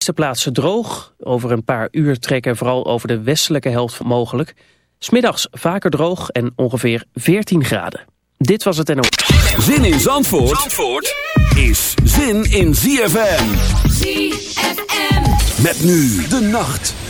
meeste plaatsen droog. Over een paar uur trekken vooral over de westelijke helft mogelijk. Smiddags vaker droog en ongeveer 14 graden. Dit was het NO. Zin in Zandvoort, Zandvoort is zin in ZFM. ZFM. Met nu de nacht.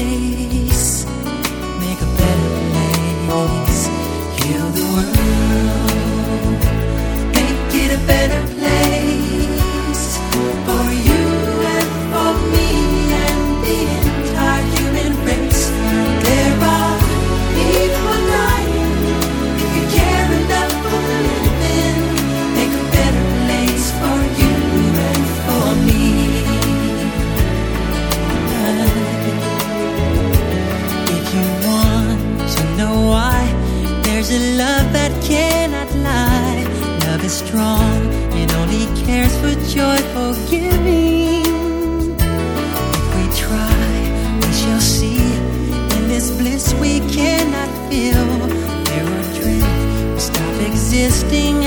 strong and only cares for joyful giving. If we try, we shall see in this bliss we cannot feel. We're adrift, we stop existing.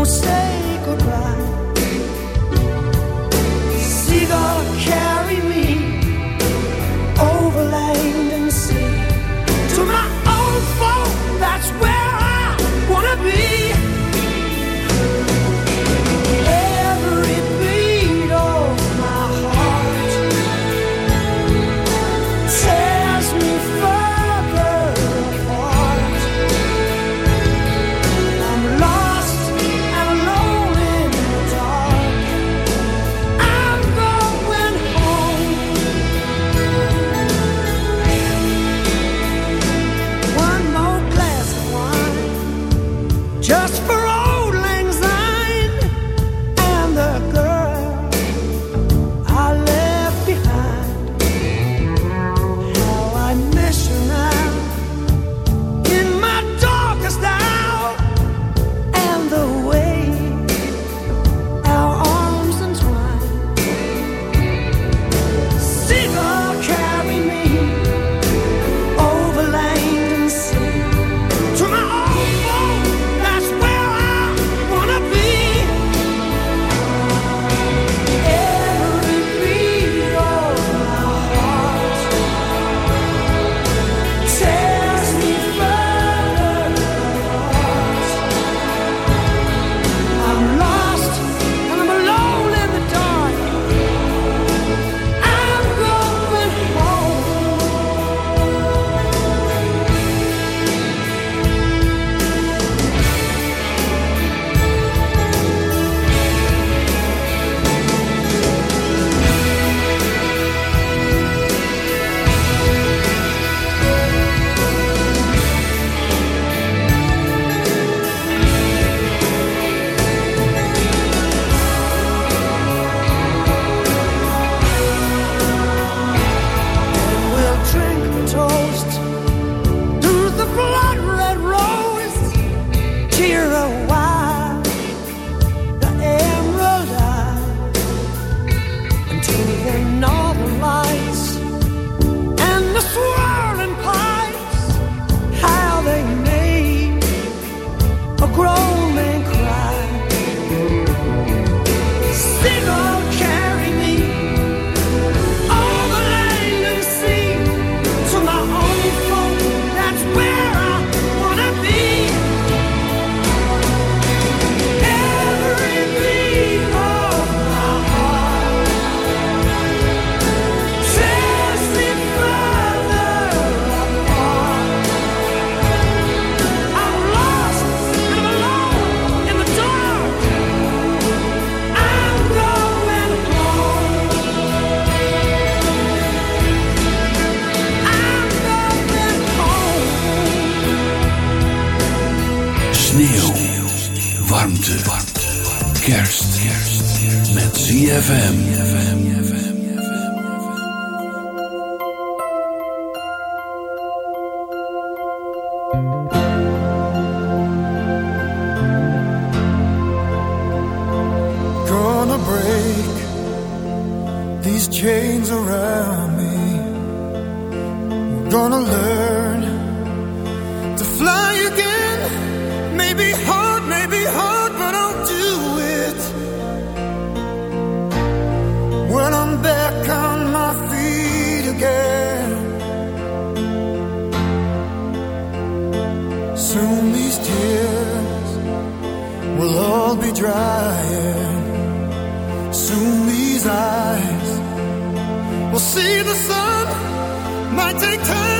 don't say drying. Soon these eyes will see the sun. Might take time.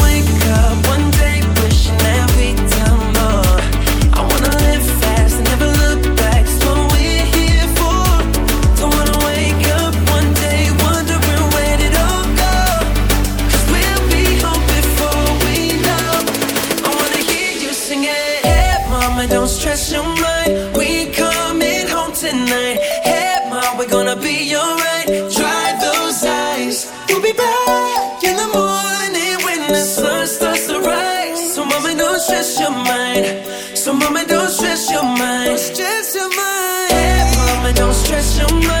special.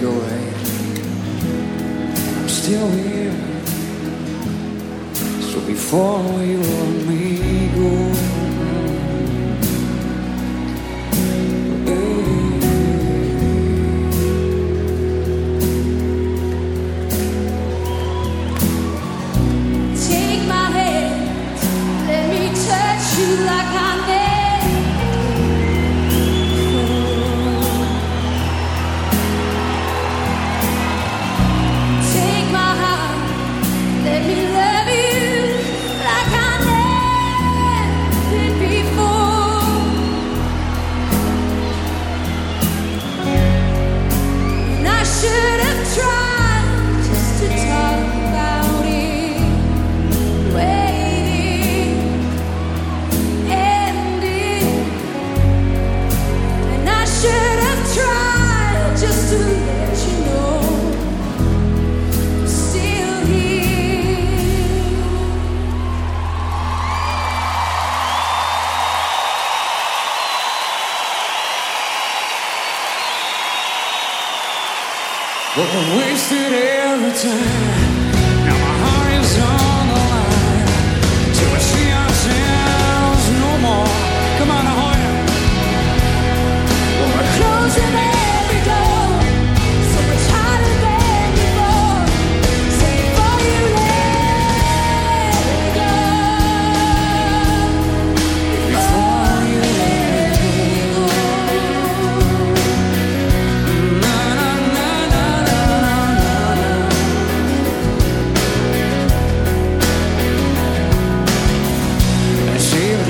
take away. I'm still here, so before we or me.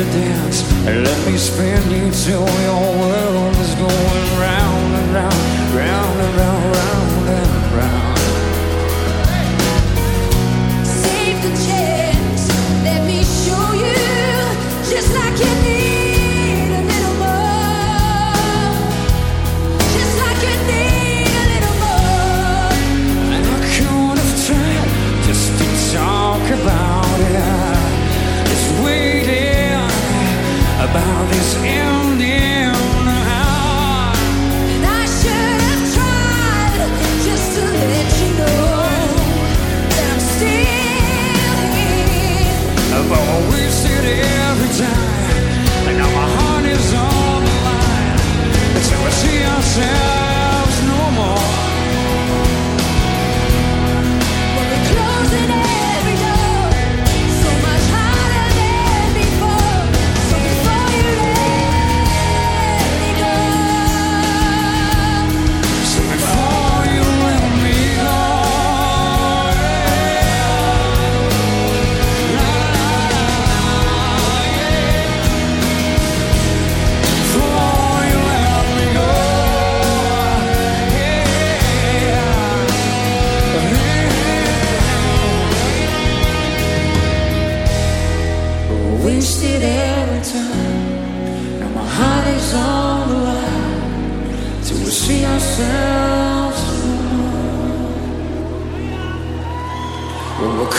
to dance and let me spin you till your world is going round and round, round and round. about this ending. I should have tried just to let you know that I'm still here. I've said every time, and now my heart is on the line. Until see ourselves.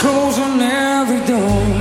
Closing every door.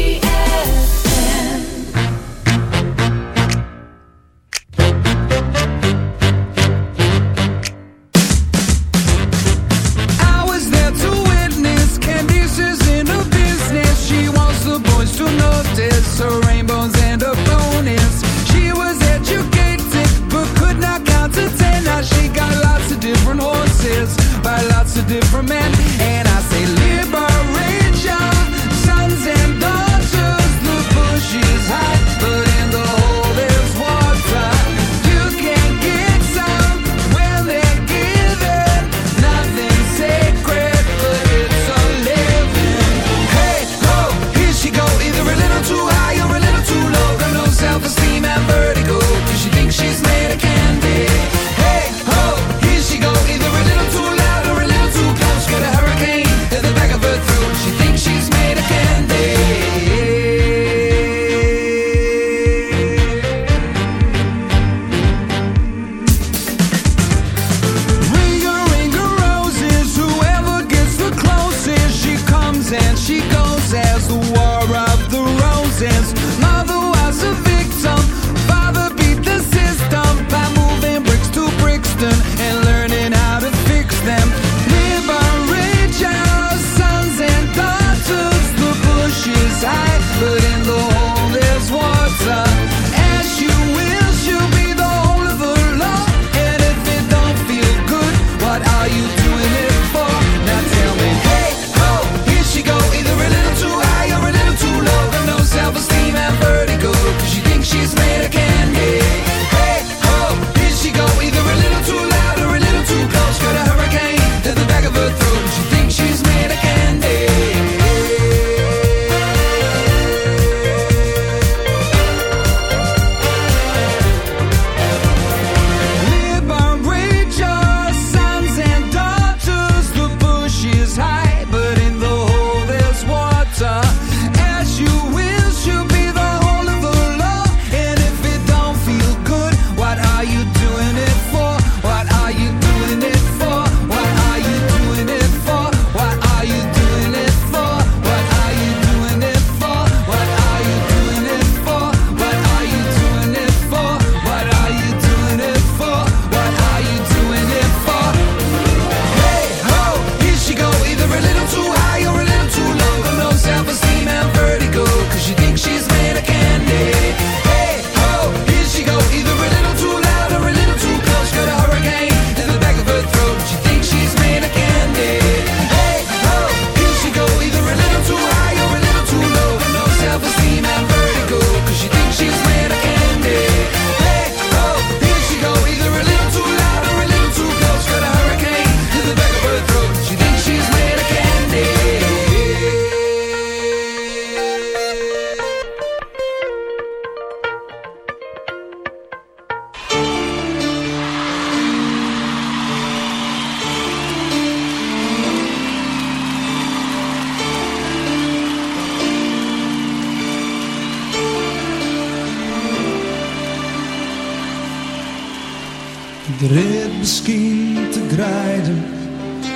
Er is misschien te grijden,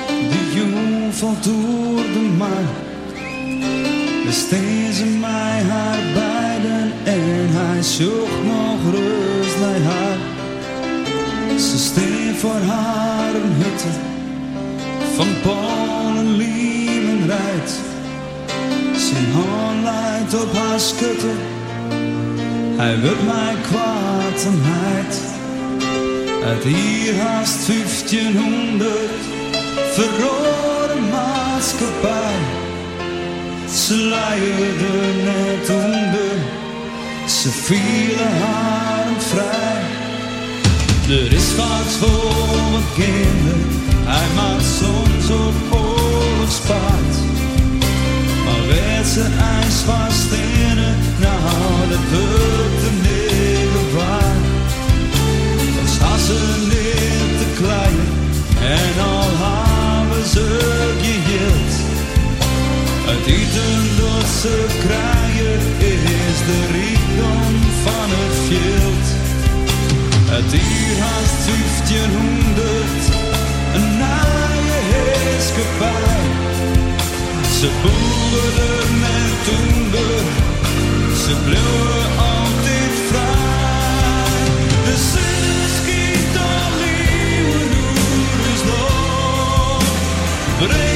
die jong valt door de maan. Besteed ze mij haar beiden en hij zocht nog rust bij haar. Ze steen voor haar een hutte van polen, lieven rijdt. Zijn hand leidt op haar schutte, hij wil mij kwaad en heid. Uit hier haast 1500 verrode maatschappij. ze Sluierde net onder, ze vielen haar vrij. Er is wat voor mijn kinderen, hij maakt soms op oorlogspaard. Maar werd ze ijs van stenen, nou dat wordt de waard. Ze tussenin te kleien. En al hebben ze geheeld. Het eten door ze krijgen is de rijkdom van het veld. Het hier haast 1500, een naaie heerskepaar. Ze boeren en toender, ze bleven But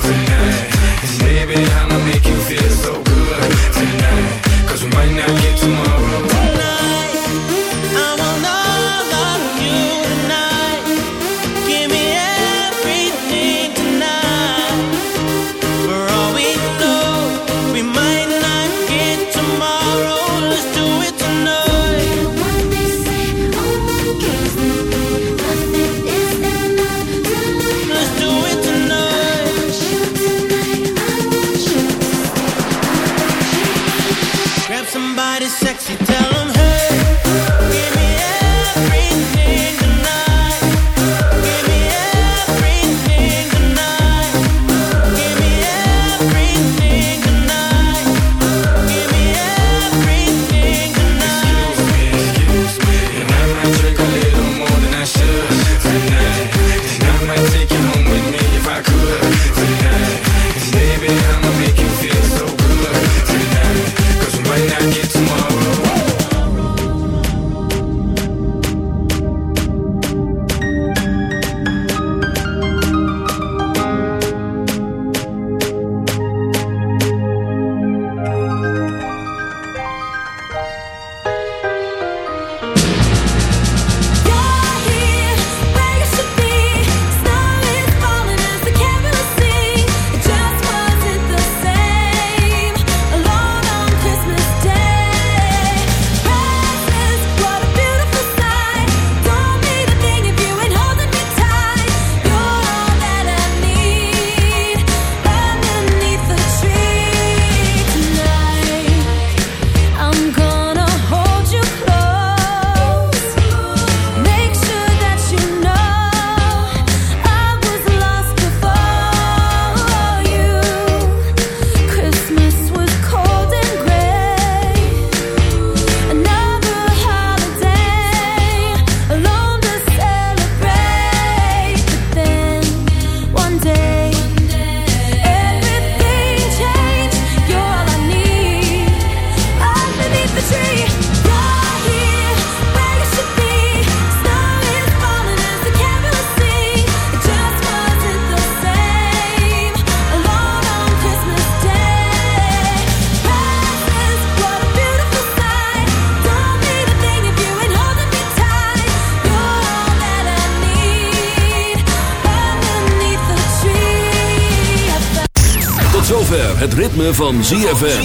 ritme van ZFM.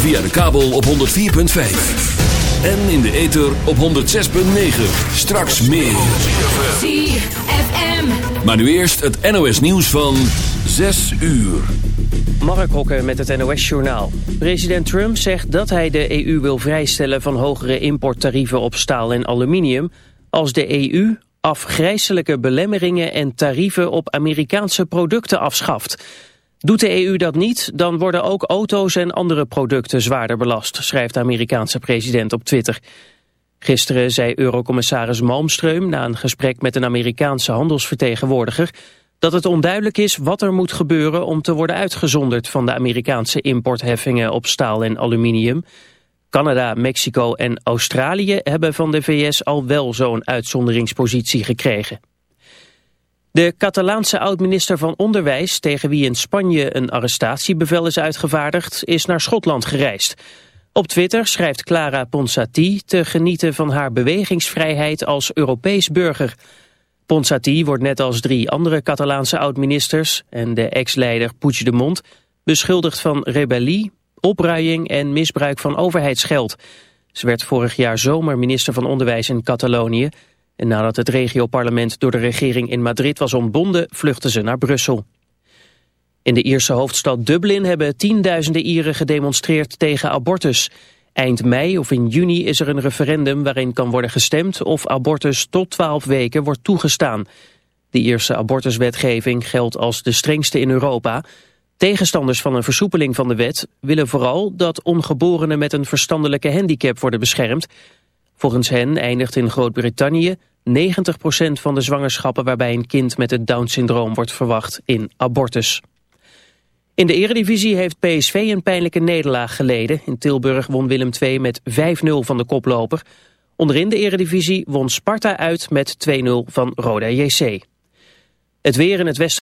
Via de kabel op 104.5. En in de ether op 106.9. Straks meer. ZFM. Maar nu eerst het NOS nieuws van 6 uur. Mark Hokke met het NOS-journaal. President Trump zegt dat hij de EU wil vrijstellen van hogere importtarieven op staal en aluminium... als de EU afgrijzelijke belemmeringen en tarieven op Amerikaanse producten afschaft. Doet de EU dat niet, dan worden ook auto's en andere producten zwaarder belast, schrijft de Amerikaanse president op Twitter. Gisteren zei Eurocommissaris Malmström na een gesprek met een Amerikaanse handelsvertegenwoordiger dat het onduidelijk is wat er moet gebeuren om te worden uitgezonderd van de Amerikaanse importheffingen op staal en aluminium. Canada, Mexico en Australië hebben van de VS al wel zo'n uitzonderingspositie gekregen. De Catalaanse oud-minister van Onderwijs, tegen wie in Spanje een arrestatiebevel is uitgevaardigd, is naar Schotland gereisd. Op Twitter schrijft Clara Ponsati te genieten van haar bewegingsvrijheid als Europees burger. Ponsati wordt net als drie andere Catalaanse oud-ministers en de ex-leider Puigdemont beschuldigd van rebellie, opruiing en misbruik van overheidsgeld. Ze werd vorig jaar zomer minister van Onderwijs in Catalonië en nadat het regioparlement door de regering in Madrid was ontbonden vluchtte ze naar Brussel. In de Ierse hoofdstad Dublin hebben tienduizenden Ieren gedemonstreerd tegen abortus. Eind mei of in juni is er een referendum waarin kan worden gestemd of abortus tot 12 weken wordt toegestaan. De Ierse abortuswetgeving geldt als de strengste in Europa. Tegenstanders van een versoepeling van de wet willen vooral dat ongeborenen met een verstandelijke handicap worden beschermd. Volgens hen eindigt in Groot-Brittannië 90% van de zwangerschappen waarbij een kind met het Down-syndroom wordt verwacht in abortus. In de eredivisie heeft PSV een pijnlijke nederlaag geleden. In Tilburg won Willem II met 5-0 van de koploper. Onderin de eredivisie won Sparta uit met 2-0 van Roda JC. Het weer in het westen.